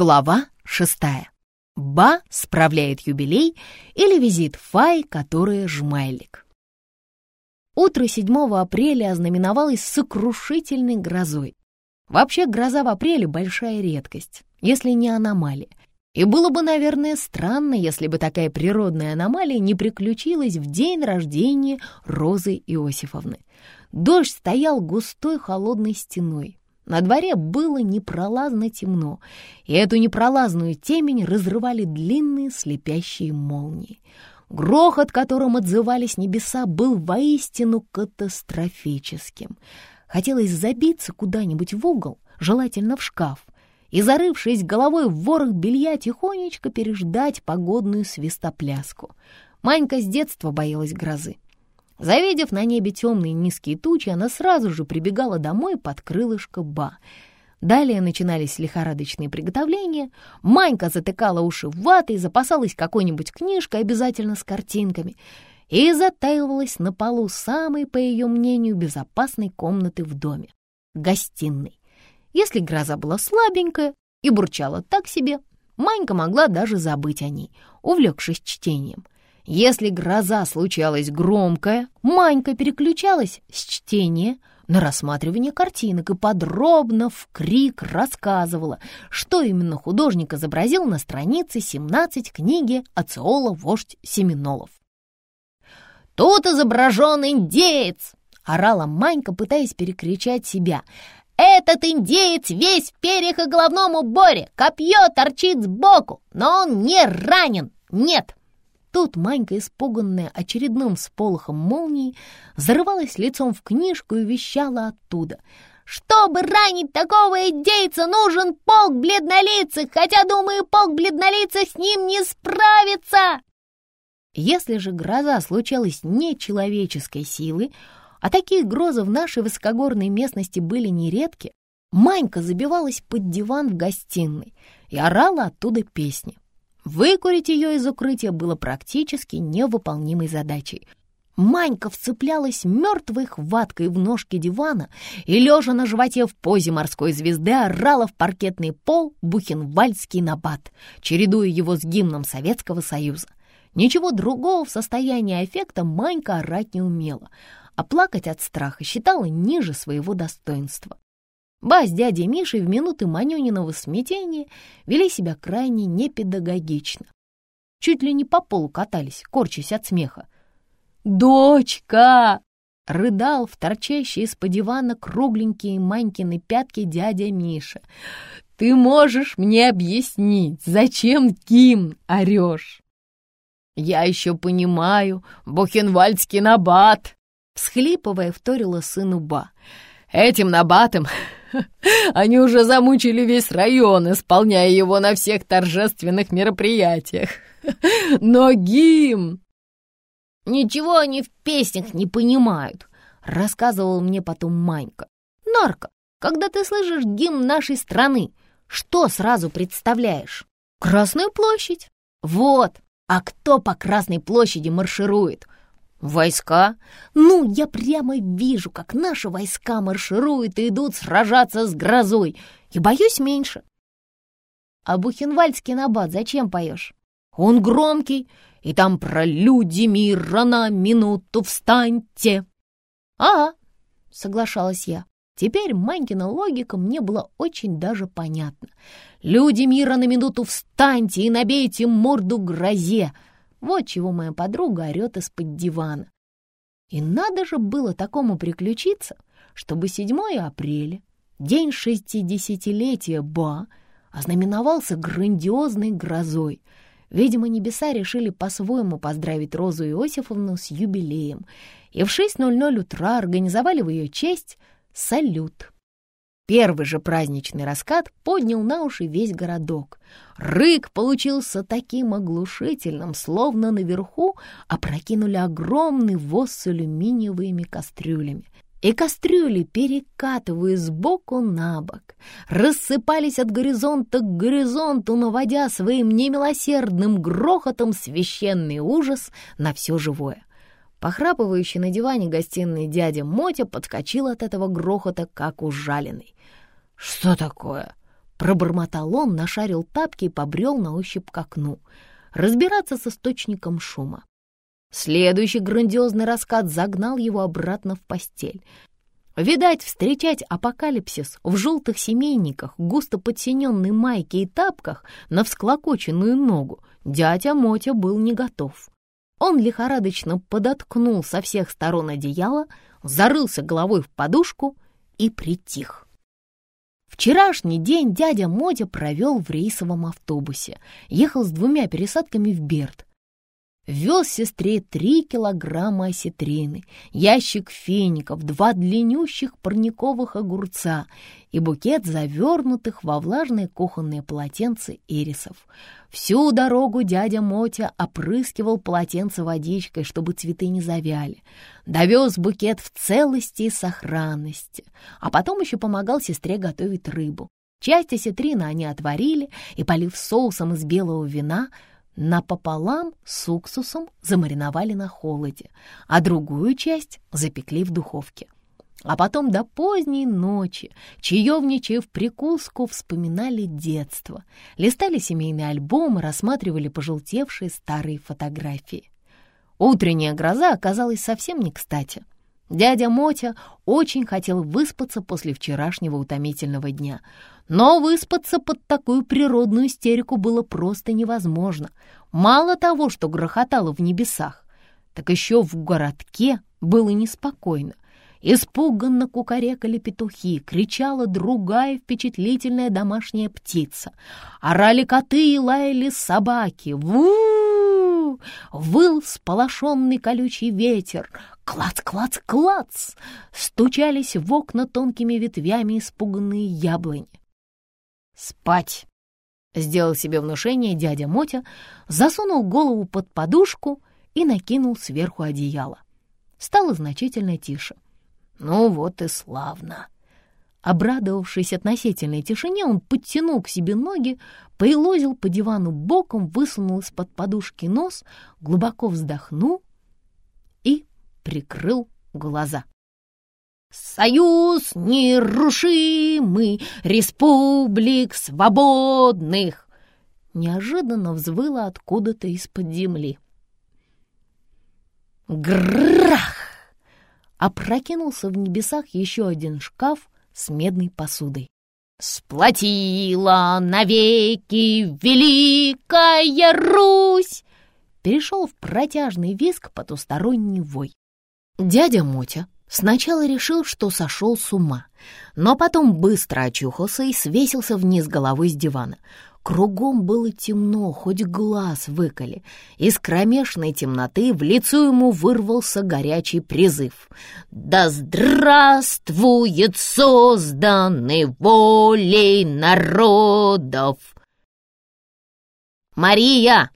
Глава шестая. Ба справляет юбилей или визит Фай, которая жмайлик. Утро 7 апреля ознаменовалось сокрушительной грозой. Вообще гроза в апреле — большая редкость, если не аномалия. И было бы, наверное, странно, если бы такая природная аномалия не приключилась в день рождения Розы Иосифовны. Дождь стоял густой холодной стеной. На дворе было непролазно темно, и эту непролазную темень разрывали длинные слепящие молнии. Грохот, которым отзывались небеса, был воистину катастрофическим. Хотелось забиться куда-нибудь в угол, желательно в шкаф, и, зарывшись головой в ворох белья, тихонечко переждать погодную свистопляску. Манька с детства боялась грозы. Завидев на небе темные низкие тучи, она сразу же прибегала домой под крылышко Ба. Далее начинались лихорадочные приготовления. Манька затыкала уши в ватой, запасалась какой-нибудь книжкой, обязательно с картинками, и затаивалась на полу самой, по ее мнению, безопасной комнаты в доме — гостиной. Если гроза была слабенькая и бурчала так себе, Манька могла даже забыть о ней, увлекшись чтением — если гроза случалась громкая, Манька переключалась с чтения на рассматривание картинок и подробно в крик рассказывала, что именно художник изобразил на странице 17 книги Ациола «Вождь Семенолов». «Тут изображен индеец!» — орала Манька, пытаясь перекричать себя. «Этот индеец весь в перьях и головном уборе, копье торчит сбоку, но он не ранен, нет!» Тут Манька, испуганная очередным сполохом молнии, зарывалась лицом в книжку и вещала оттуда. «Чтобы ранить такого идейца, нужен полк бледнолицых, хотя, думаю, полк бледнолицых с ним не справится!» Если же гроза случалась не человеческой силы, а такие грозы в нашей высокогорной местности были нередки, Манька забивалась под диван в гостиной и орала оттуда песни. Выкурить ее из укрытия было практически невыполнимой задачей. Манька вцеплялась мертвой хваткой в ножки дивана и, лежа на животе в позе морской звезды, орала в паркетный пол бухенвальдский набат, чередуя его с гимном Советского Союза. Ничего другого в состоянии аффекта Манька орать не умела, а плакать от страха считала ниже своего достоинства. Ба с дядей Мишей в минуты Манюниного смятения вели себя крайне непедагогично. Чуть ли не по полу катались, корчась от смеха. «Дочка!» — рыдал в торчащие из-под дивана кругленькие Манькины пятки дядя Миша. «Ты можешь мне объяснить, зачем гимн орешь?» «Я еще понимаю, бухенвальдский набат!» Всхлипывая, вторила сыну Ба. «Этим набатом Они уже замучили весь район, исполняя его на всех торжественных мероприятиях. Но гимн... Ничего они в песнях не понимают, рассказывал мне потом Манька. Нарко, когда ты слышишь гимн нашей страны, что сразу представляешь? Красную площадь. Вот. А кто по Красной площади марширует? «Войска? Ну, я прямо вижу, как наши войска маршируют и идут сражаться с грозой, и боюсь меньше». «А Бухенвальдский набат зачем поешь?» «Он громкий, и там про люди мира на минуту встаньте». «Ага», — соглашалась я. Теперь Манькина логика мне была очень даже понятна. «Люди мира на минуту встаньте и набейте морду грозе!» Вот чего моя подруга орет из-под дивана. И надо же было такому приключиться, чтобы 7 апреля, день шестидесятилетия Ба, ознаменовался грандиозной грозой. Видимо, небеса решили по-своему поздравить Розу Иосифовну с юбилеем, и в 6.00 утра организовали в ее честь салют. Первый же праздничный раскат поднял на уши весь городок. Рык получился таким оглушительным, словно наверху опрокинули огромный воз с алюминиевыми кастрюлями. И кастрюли, перекатывая сбоку на бок, рассыпались от горизонта к горизонту, наводя своим немилосердным грохотом священный ужас на все живое. Похрапывающий на диване гостиной дядя Мотя подскочил от этого грохота, как ужаленный. «Что такое?» Пробормотал он, нашарил тапки и побрел на ощупь к окну. Разбираться с источником шума. Следующий грандиозный раскат загнал его обратно в постель. Видать, встречать апокалипсис в желтых семейниках, густо подсиненной майке и тапках на всклокоченную ногу дядя Мотя был не готов. Он лихорадочно подоткнул со всех сторон одеяло, зарылся головой в подушку и притих. Вчерашний день дядя Мотя провел в рейсовом автобусе, ехал с двумя пересадками в Берд, Вез сестре три килограмма осетрины, ящик фиников, два длиннющих парниковых огурца и букет завернутых во влажные кухонные полотенца ирисов. Всю дорогу дядя Мотя опрыскивал полотенце водичкой, чтобы цветы не завяли. Довез букет в целости и сохранности, а потом еще помогал сестре готовить рыбу. Часть осетрины они отварили и, полив соусом из белого вина, напополам с уксусом замариновали на холоде, а другую часть запекли в духовке. А потом до поздней ночи, чаевничая в прикуску, вспоминали детство, листали семейные альбомы, рассматривали пожелтевшие старые фотографии. Утренняя гроза оказалась совсем не кстати. Дядя Мотя очень хотел выспаться после вчерашнего утомительного дня, но выспаться под такую природную истерику было просто невозможно. Мало того, что грохотало в небесах, так еще в городке было неспокойно. Испуганно кукарекали петухи, кричала другая впечатлительная домашняя птица. Орали коты и лаяли собаки. ву Выл сполошенный колючий ветер. Клац-клац-клац! Стучались в окна тонкими ветвями испуганные яблони. «Спать!» — сделал себе внушение дядя Мотя, засунул голову под подушку и накинул сверху одеяло. Стало значительно тише. «Ну вот и славно!» Обрадовавшись относительной тишине, он подтянул к себе ноги, поелозил по дивану боком, высунул из-под подушки нос, глубоко вздохнул и прикрыл глаза. Союз нерушимый республик свободных!» Неожиданно взвыло откуда-то из-под земли. Грах! Опрокинулся в небесах еще один шкаф с медной посудой. «Сплотила навеки Великая Русь!» Перешел в протяжный виск потусторонний вой. Дядя Мотя Сначала решил, что сошел с ума, но потом быстро очухался и свесился вниз головой с дивана. Кругом было темно, хоть глаз выколи. Из кромешной темноты в лицо ему вырвался горячий призыв. «Да здравствует созданный волей народов!» «Мария,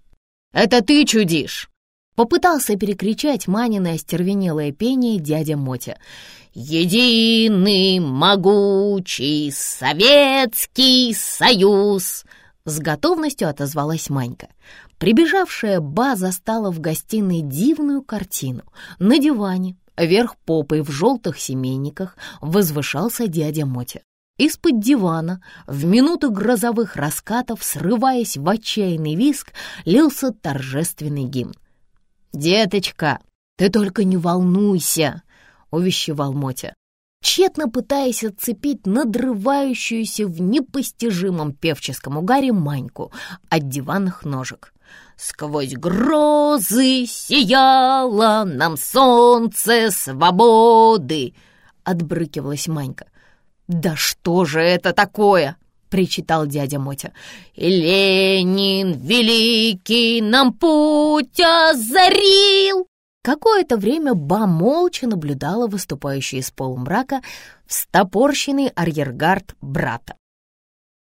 это ты чудишь?» Попытался перекричать Манина остервенелое пение дядя Мотя. «Единый могучий Советский Союз!» С готовностью отозвалась Манька. Прибежавшая Ба застала в гостиной дивную картину. На диване, вверх попой в желтых семейниках, возвышался дядя Мотя. Из-под дивана, в минуты грозовых раскатов, срываясь в отчаянный виск, лился торжественный гимн. «Деточка, ты только не волнуйся!» — увещевал Мотя, тщетно пытаясь отцепить надрывающуюся в непостижимом певческом угаре Маньку от диванных ножек. «Сквозь грозы сияло нам солнце свободы!» — отбрыкивалась Манька. «Да что же это такое?» причитал дядя Мотя. «И Ленин великий нам путь озарил!» Какое-то время Ба молча наблюдала выступающий из полумрака встопорщенный арьергард брата.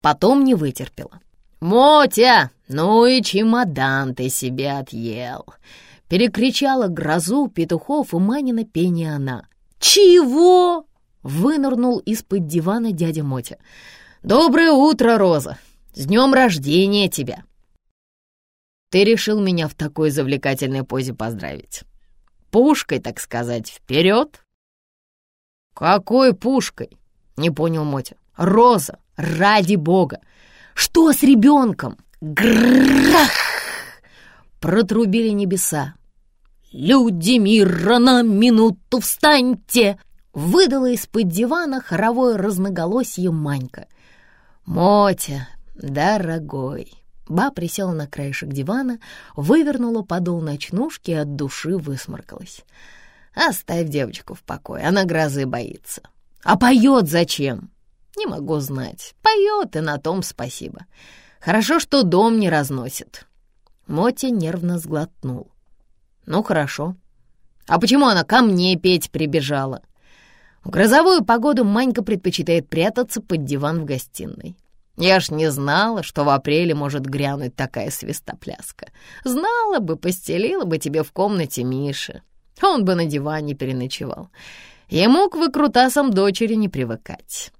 Потом не вытерпела. «Мотя, ну и чемодан ты себе отъел!» Перекричала грозу петухов и Манина пение она. «Чего?» — вынырнул из-под дивана дядя Мотя. «Доброе утро, Роза! С днем рождения тебя!» Ты решил меня в такой завлекательной позе поздравить. Пушкой, так сказать, вперед? Какой пушкой? Не понял Мотя. Роза, ради бога! Что с ребенком? Грах! Протрубили небеса. «Люди минуту встаньте!» Выдала из-под дивана хоровое разноголосие Манька. «Мотя, дорогой!» Ба присела на краешек дивана, вывернула подол ночнушки и от души высморкалась. «Оставь девочку в покое, она грозы боится. А поет зачем?» «Не могу знать. Поет, и на том спасибо. Хорошо, что дом не разносит». Мотя нервно сглотнул. «Ну, хорошо. А почему она ко мне петь прибежала?» В грозовую погоду Манька предпочитает прятаться под диван в гостиной. Я ж не знала, что в апреле может грянуть такая свистопляска. Знала бы, постелила бы тебе в комнате Миши. Он бы на диване переночевал. Ему к выкрутасам дочери не привыкать.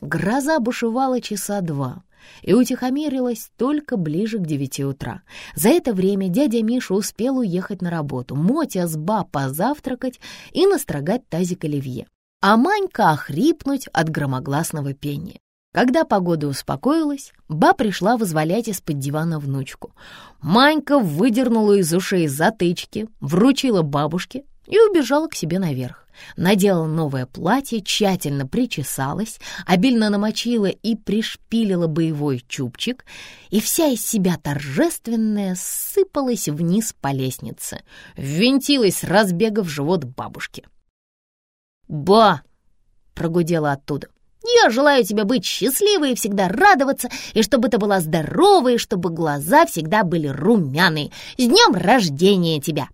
Гроза бушевала часа два и утихомирилась только ближе к девяти утра. За это время дядя Миша успел уехать на работу, Мотя с Ба позавтракать и настрогать тазик оливье, а Манька охрипнуть от громогласного пения. Когда погода успокоилась, Ба пришла вызволять из-под дивана внучку. Манька выдернула из ушей затычки, вручила бабушке и убежала к себе наверх надела новое платье, тщательно причесалась, обильно намочила и пришпилила боевой чубчик, и вся из себя торжественная сыпалась вниз по лестнице, ввинтилась разбега в живот бабушки. «Ба!» — прогудела оттуда. «Я желаю тебе быть счастливой и всегда радоваться, и чтобы ты была здоровой, и чтобы глаза всегда были румяные. С днем рождения тебя!»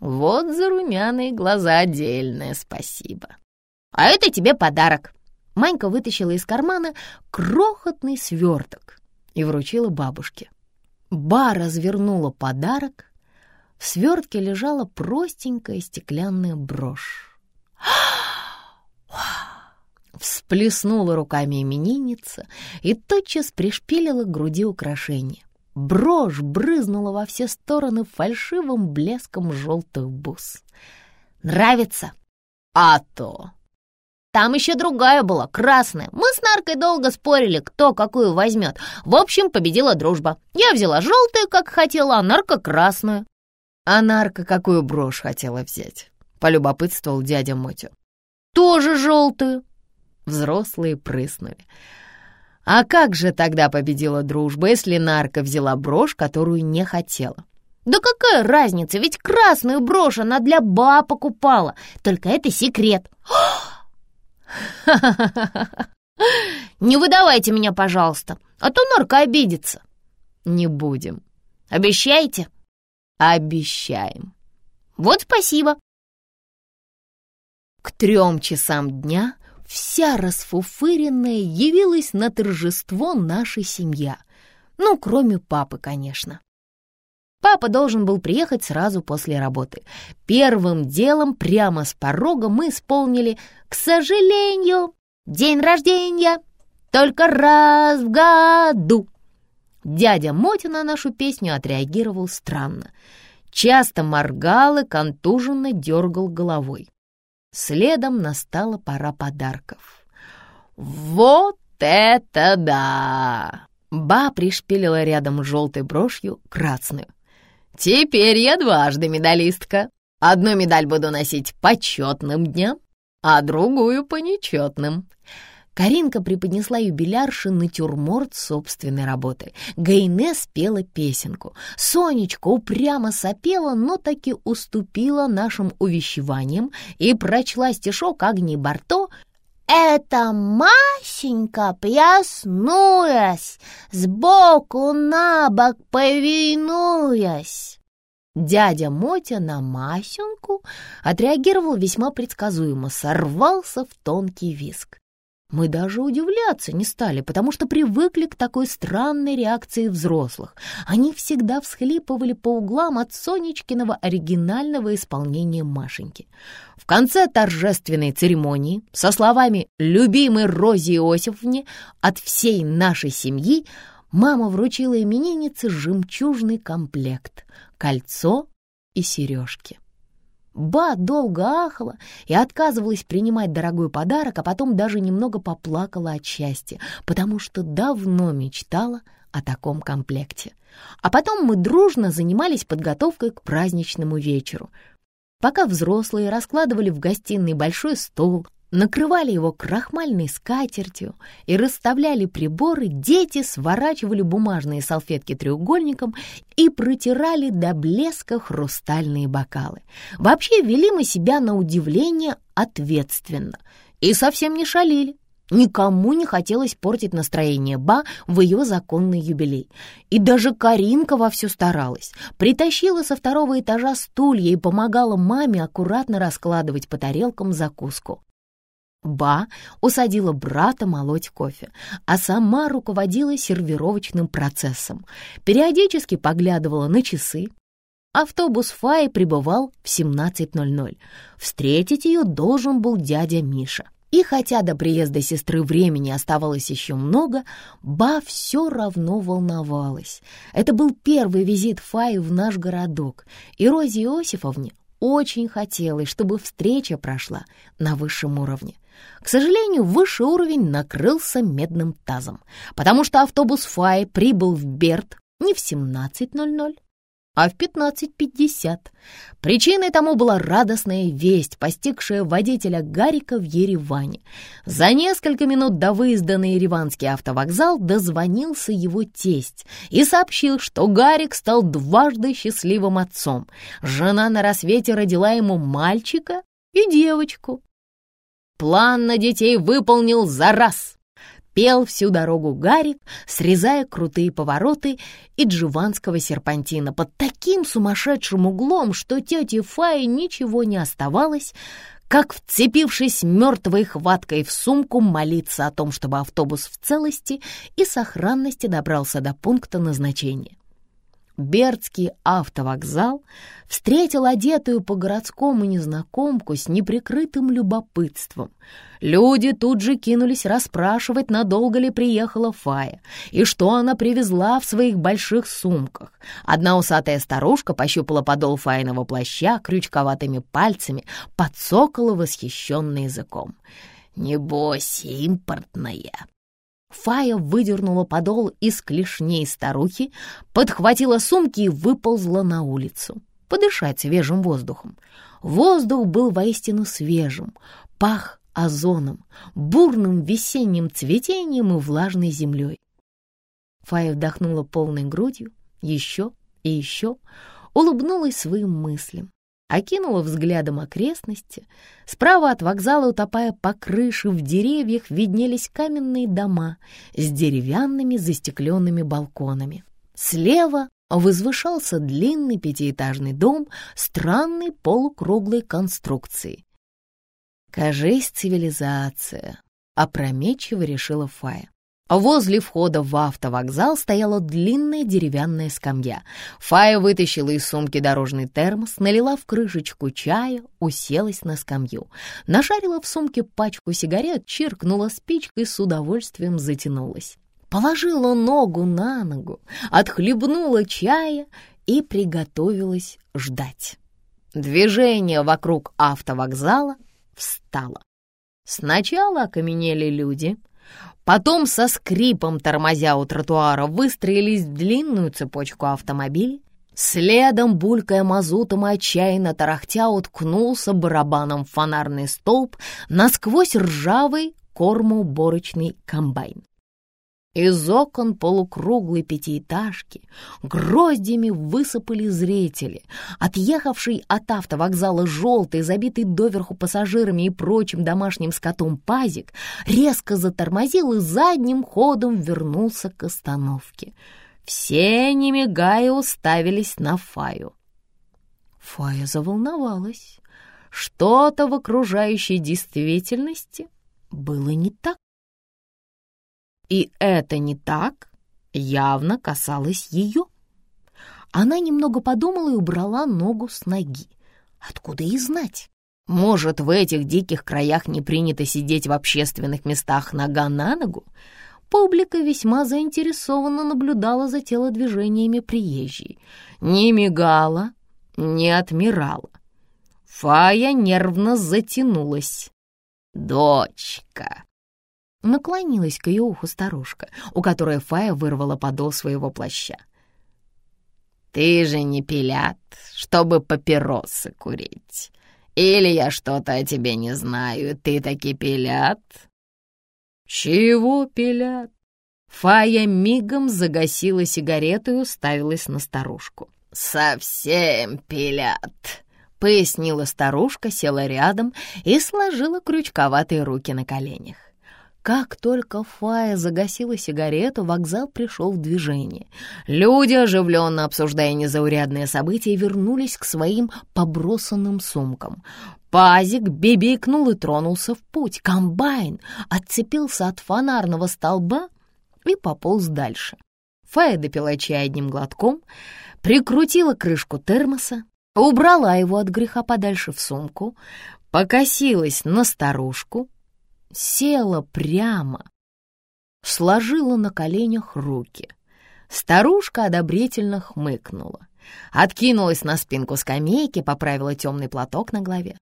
Вот за румяные глаза отдельное спасибо. А это тебе подарок. Манька вытащила из кармана крохотный сверток и вручила бабушке. Ба развернула подарок. В свертке лежала простенькая стеклянная брошь. Всплеснула руками именинница и тотчас пришпилила к груди украшение. Брошь брызнула во все стороны фальшивым блеском желтых бус. «Нравится?» «А то!» Там еще другая была, красная. Мы с Наркой долго спорили, кто какую возьмет. В общем, победила дружба. Я взяла желтую, как хотела, а Нарка — красную. А Нарка какую брошь хотела взять? Полюбопытствовал дядя Мотю. Тоже желтую. Взрослые прыснули. А как же тогда победила дружба, если нарка взяла брошь, которую не хотела? Да какая разница, ведь красную брошь она для ба покупала. Только это секрет. Не выдавайте меня, пожалуйста, а то нарка обидится. Не будем. Обещаете? Обещаем. Вот спасибо. К трем часам дня вся расфуфыренная явилась на торжество нашей семья. Ну, кроме папы, конечно. Папа должен был приехать сразу после работы. Первым делом прямо с порога мы исполнили «К сожалению, день рождения только раз в году». Дядя Мотя на нашу песню отреагировал странно. Часто моргал и контуженно дергал головой. Следом настала пора подарков. «Вот это да!» Ба пришпилила рядом желтой брошью красную. «Теперь я дважды медалистка. Одну медаль буду носить почетным дням, а другую по нечетным. Каринка преподнесла юбилярше натюрморт собственной работы. Гайне спела песенку. Сонечка упрямо сопела, но таки уступила нашим увещеваниям и прочла стишок Агнии Барто «Это Масенька, проснулась, сбоку на бок повинуясь». Дядя Мотя на Масеньку отреагировал весьма предсказуемо, сорвался в тонкий виск. Мы даже удивляться не стали, потому что привыкли к такой странной реакции взрослых. Они всегда всхлипывали по углам от Сонечкиного оригинального исполнения Машеньки. В конце торжественной церемонии со словами «Любимой Розе Иосифовне» от всей нашей семьи мама вручила имениннице жемчужный комплект — кольцо и сережки. Ба долго ахала и отказывалась принимать дорогой подарок, а потом даже немного поплакала от счастья, потому что давно мечтала о таком комплекте. А потом мы дружно занимались подготовкой к праздничному вечеру. Пока взрослые раскладывали в гостиной большой стол, накрывали его крахмальной скатертью и расставляли приборы, дети сворачивали бумажные салфетки треугольником и протирали до блеска хрустальные бокалы. Вообще вели мы себя на удивление ответственно и совсем не шалили. Никому не хотелось портить настроение Ба в ее законный юбилей. И даже Каринка вовсю старалась. Притащила со второго этажа стулья и помогала маме аккуратно раскладывать по тарелкам закуску. Ба усадила брата молоть кофе, а сама руководила сервировочным процессом. Периодически поглядывала на часы. Автобус Фаи прибывал в 17.00. Встретить ее должен был дядя Миша. И хотя до приезда сестры времени оставалось еще много, Ба все равно волновалась. Это был первый визит Фаи в наш городок, и Розе Иосифовне очень хотелось, чтобы встреча прошла на высшем уровне. К сожалению, высший уровень накрылся медным тазом, потому что автобус Фай прибыл в Берт не в 17.00, а в 15.50. Причиной тому была радостная весть, постигшая водителя Гарика в Ереване. За несколько минут до выезда на Ереванский автовокзал дозвонился его тесть и сообщил, что Гарик стал дважды счастливым отцом. Жена на рассвете родила ему мальчика и девочку. План на детей выполнил за раз. Пел всю дорогу Гарик, срезая крутые повороты и дживанского серпантина под таким сумасшедшим углом, что тете Фае ничего не оставалось, как, вцепившись мертвой хваткой в сумку, молиться о том, чтобы автобус в целости и сохранности добрался до пункта назначения. Бердский автовокзал встретил одетую по-городскому незнакомку с неприкрытым любопытством. Люди тут же кинулись расспрашивать, надолго ли приехала Фая и что она привезла в своих больших сумках. Одна усатая старушка пощупала подол Фаиного плаща крючковатыми пальцами, подсокала восхищенный языком. «Небось, импортная!» Фая выдернула подол из клешней старухи, подхватила сумки и выползла на улицу, подышать свежим воздухом. Воздух был воистину свежим, пах озоном, бурным весенним цветением и влажной землей. Фая вдохнула полной грудью, еще и еще, улыбнулась своим мыслям окинула взглядом окрестности. Справа от вокзала, утопая по крыше, в деревьях виднелись каменные дома с деревянными застекленными балконами. Слева возвышался длинный пятиэтажный дом странной полукруглой конструкции. «Кажись, цивилизация», — опрометчиво решила Фая. Возле входа в автовокзал стояла длинная деревянная скамья. Фая вытащила из сумки дорожный термос, налила в крышечку чая, уселась на скамью. Нашарила в сумке пачку сигарет, чиркнула спичкой, с удовольствием затянулась. Положила ногу на ногу, отхлебнула чая и приготовилась ждать. Движение вокруг автовокзала встало. Сначала окаменели люди — Потом со скрипом, тормозя у тротуара, выстроились в длинную цепочку автомобилей. Следом, булькая мазутом и отчаянно тарахтя, уткнулся барабаном фонарный столб насквозь ржавый кормоуборочный комбайн. Из окон полукруглой пятиэтажки гроздями высыпали зрители. Отъехавший от автовокзала желтый, забитый доверху пассажирами и прочим домашним скотом пазик, резко затормозил и задним ходом вернулся к остановке. Все, не мигая, уставились на Фаю. Фая заволновалась. Что-то в окружающей действительности было не так. И это не так явно касалось ее. Она немного подумала и убрала ногу с ноги. Откуда ей знать? Может, в этих диких краях не принято сидеть в общественных местах нога на ногу? Публика весьма заинтересованно наблюдала за телодвижениями приезжей. Не мигала, не отмирала. Фая нервно затянулась. «Дочка!» Наклонилась к ее уху старушка, у которой Фая вырвала подол своего плаща. «Ты же не пилят, чтобы папиросы курить. Или я что-то о тебе не знаю, ты таки пилят?» «Чего пилят?» Фая мигом загасила сигарету и уставилась на старушку. «Совсем пилят», — пояснила старушка, села рядом и сложила крючковатые руки на коленях. Как только Фая загасила сигарету, вокзал пришел в движение. Люди, оживленно обсуждая незаурядные события, вернулись к своим побросанным сумкам. Пазик бибикнул и тронулся в путь. Комбайн отцепился от фонарного столба и пополз дальше. Фая допила чай одним глотком, прикрутила крышку термоса, убрала его от греха подальше в сумку, покосилась на старушку, села прямо, сложила на коленях руки. Старушка одобрительно хмыкнула, откинулась на спинку скамейки, поправила темный платок на голове.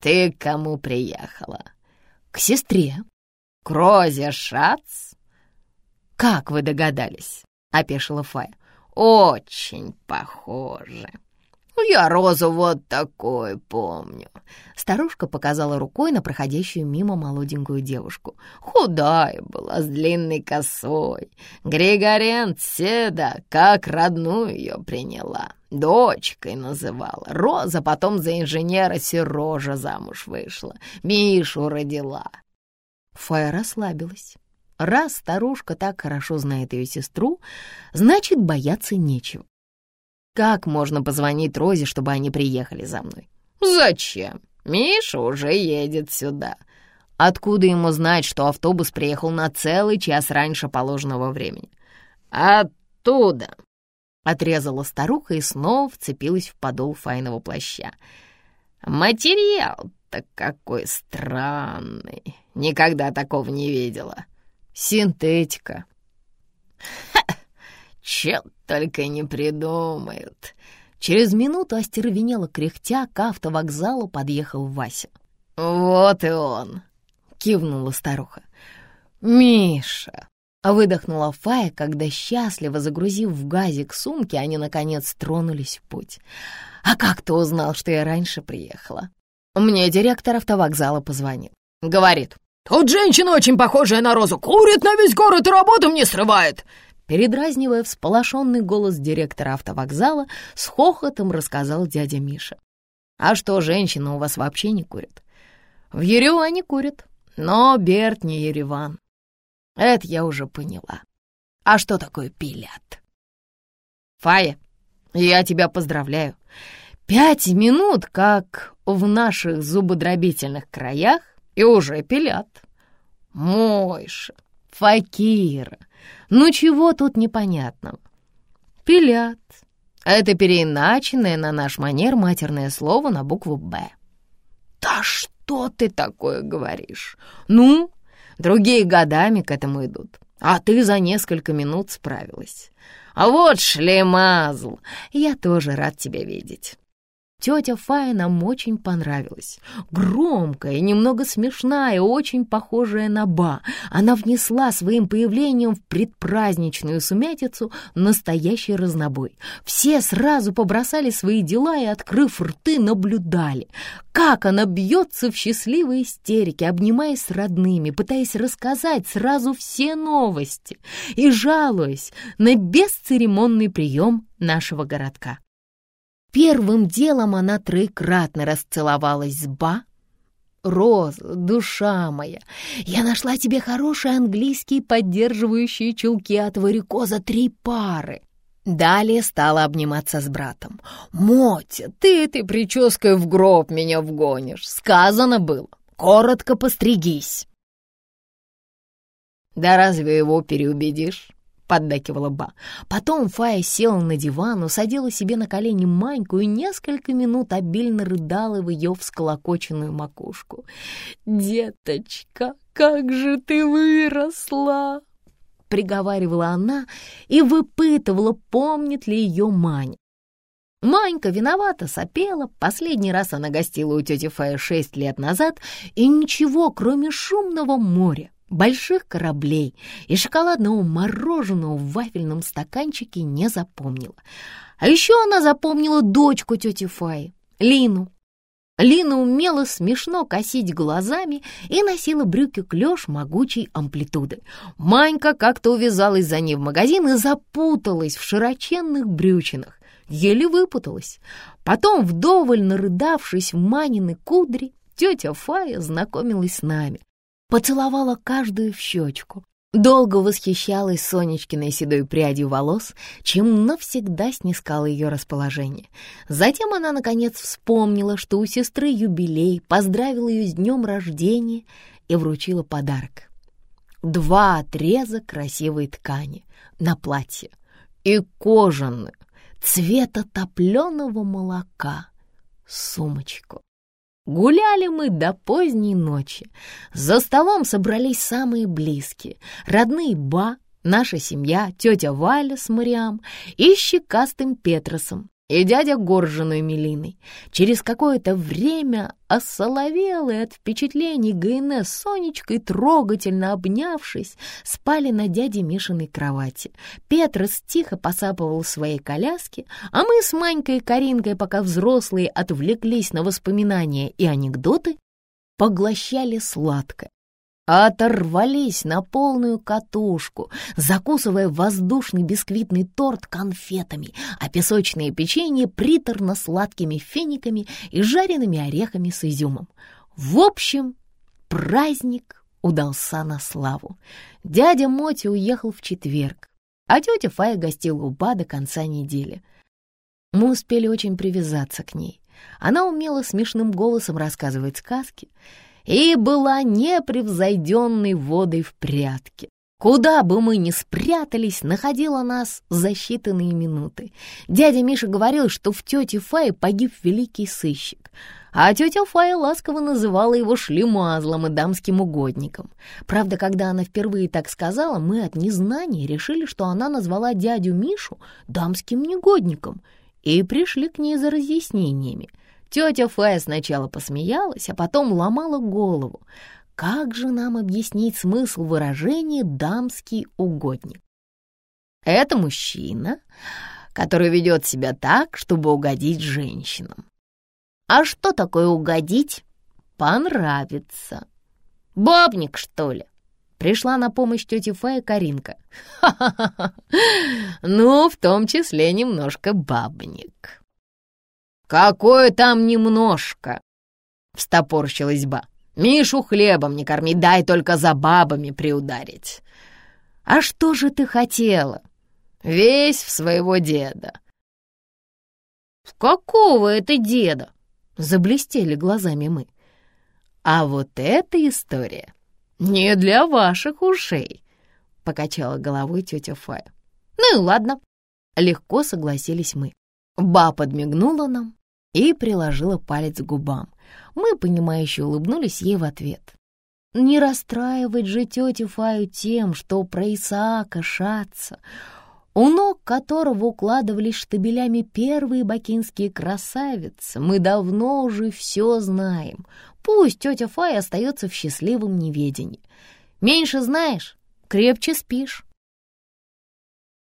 «Ты к кому приехала?» «К сестре». «К Розе Шац?» «Как вы догадались?» — опешила Фая. «Очень похоже». «Я Розу вот такой помню». Старушка показала рукой на проходящую мимо молоденькую девушку. Худая была, с длинной косой. Григорент Седа как родную ее приняла. Дочкой называла. Роза потом за инженера Серожа замуж вышла. Мишу родила. Фая расслабилась. Раз старушка так хорошо знает ее сестру, значит, бояться нечего. Как можно позвонить Розе, чтобы они приехали за мной? Зачем? Миша уже едет сюда. Откуда ему знать, что автобус приехал на целый час раньше положенного времени? Оттуда. Отрезала старуха и снова вцепилась в подол файного плаща. Материал-то какой странный. Никогда такого не видела. Синтетика. Ха! Чё только не придумают. Через минуту остервенело кряхтя к автовокзалу подъехал Вася. «Вот и он!» — кивнула старуха. «Миша!» — выдохнула Фая, когда, счастливо загрузив в газик сумки, они, наконец, тронулись в путь. «А как ты узнал, что я раньше приехала?» Мне директор автовокзала позвонил. Говорит, «Тут женщина очень похожая на Розу, курит на весь город и работу мне срывает!» Передразнивая всполошенный голос директора автовокзала, с хохотом рассказал дядя Миша. «А что, женщина у вас вообще не курит?» «В Ереване курят, но Берт не Ереван. Это я уже поняла. А что такое пилят?» «Фая, я тебя поздравляю. Пять минут, как в наших зубодробительных краях, и уже пилят. Мойша, Факира, ну чего тут непонятного? Пилят. Это переиначенное на наш манер матерное слово на букву «Б». «Да что ты такое говоришь? Ну, другие годами к этому идут, а ты за несколько минут справилась. А вот шлемазл, я тоже рад тебя видеть. Тетя Фая нам очень понравилась. Громкая, немного смешная, очень похожая на Ба. Она внесла своим появлением в предпраздничную сумятицу настоящий разнобой. Все сразу побросали свои дела и, открыв рты, наблюдали, как она бьется в счастливой истерике, обнимаясь с родными, пытаясь рассказать сразу все новости и жалуясь на бесцеремонный прием нашего городка. Первым делом она троекратно расцеловалась с Ба. «Роза, душа моя, я нашла тебе хорошие английские поддерживающие чулки от варикоза три пары». Далее стала обниматься с братом. «Мотя, ты этой прической в гроб меня вгонишь. Сказано было. Коротко постригись». «Да разве его переубедишь?» — поддакивала Ба. Потом Фая села на диван, усадила себе на колени Маньку и несколько минут обильно рыдала в ее всколокоченную макушку. «Деточка, как же ты выросла!» — приговаривала она и выпытывала, помнит ли ее Маня. Манька виновата, сопела. Последний раз она гостила у тети Фаи шесть лет назад, и ничего, кроме шумного моря, больших кораблей и шоколадного мороженого в вафельном стаканчике не запомнила. А еще она запомнила дочку тети Фаи, Лину. Лина умела смешно косить глазами и носила брюки клеш могучей амплитуды. Манька как-то увязалась за ней в магазин и запуталась в широченных брючинах. Еле выпуталась. Потом, вдоволь нарыдавшись в Манины кудри, тетя Фая знакомилась с нами. Поцеловала каждую в щечку, Долго восхищалась Сонечкиной седой прядью волос, чем навсегда снискала ее расположение. Затем она, наконец, вспомнила, что у сестры юбилей, поздравила ее с днем рождения и вручила подарок. Два отреза красивой ткани на платье и кожаную, цвета топленого молока, сумочку. Гуляли мы до поздней ночи. За столом собрались самые близкие. Родные Ба, наша семья, тетя Валя с Мариам и щекастым Петросом и дядя Горжиной Милиной. Через какое-то время осоловелые от впечатлений ГНС с Сонечкой, трогательно обнявшись, спали на дяде Мишиной кровати. Петрос тихо посапывал в своей коляске, а мы с Манькой и Каринкой, пока взрослые отвлеклись на воспоминания и анекдоты, поглощали сладкое оторвались на полную катушку, закусывая воздушный бисквитный торт конфетами, а песочное печенье приторно-сладкими финиками и жареными орехами с изюмом. В общем, праздник удался на славу. Дядя Моти уехал в четверг, а тетя Фая гостила у Ба до конца недели. Мы успели очень привязаться к ней. Она умела смешным голосом рассказывать сказки, и была непревзойденной водой в прятки. Куда бы мы ни спрятались, находила нас за считанные минуты. Дядя Миша говорил, что в тете Фае погиб великий сыщик, а тетя Фая ласково называла его шлемазлом и дамским угодником. Правда, когда она впервые так сказала, мы от незнания решили, что она назвала дядю Мишу дамским негодником и пришли к ней за разъяснениями — Тетя Фая сначала посмеялась, а потом ломала голову. Как же нам объяснить смысл выражения «дамский угодник»? Это мужчина, который ведет себя так, чтобы угодить женщинам. А что такое угодить? Понравится. Бабник, что ли? Пришла на помощь тете Фая Каринка. Ха-ха-ха! Ну, в том числе немножко бабник. «Какое там немножко!» — встопорщилась ба. «Мишу хлебом не корми, дай только за бабами приударить». «А что же ты хотела?» «Весь в своего деда». «В какого это деда?» — заблестели глазами мы. «А вот эта история не для ваших ушей», — покачала головой тетя Фая. «Ну и ладно», — легко согласились мы. Ба подмигнула нам, и приложила палец к губам. Мы, понимающе улыбнулись ей в ответ. Не расстраивать же тетю Фаю тем, что про Исаака шатся, у ног которого укладывались штабелями первые бакинские красавицы. Мы давно уже все знаем. Пусть тетя Фая остается в счастливом неведении. Меньше знаешь, крепче спишь.